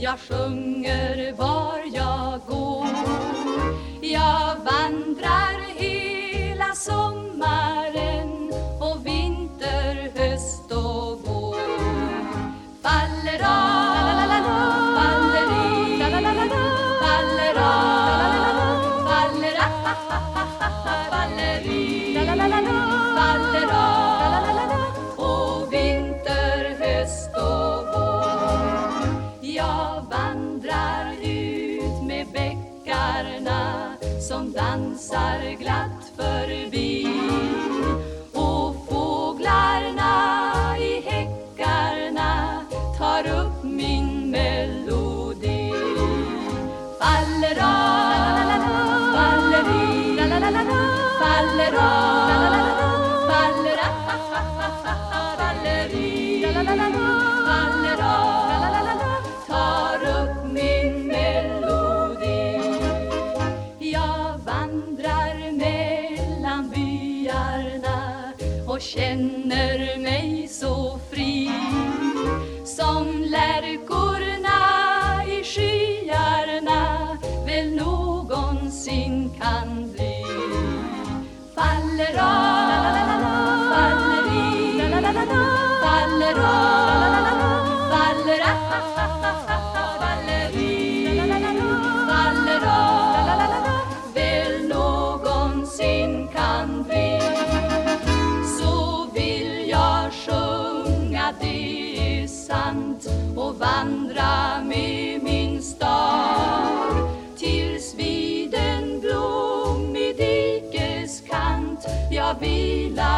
Jag sjunger var jag går. Jag vandrar hela sommaren och vinter, höst och vår. Faller av, faller i, faller av, faller av, faller i, faller av. som dansar glatt förbi. Och fåglarna i häckarna tar upp min melodi. Faller av, faller i, faller av, faller av, faller i, faller av, vandrar mellan byarna och känner mig så fri. Som lärkorna i skyarna väl någonsin kan bli. Faller av, faller i, faller av, sant och vandra med min star. Tills vid en blommig dikeskant jag vilar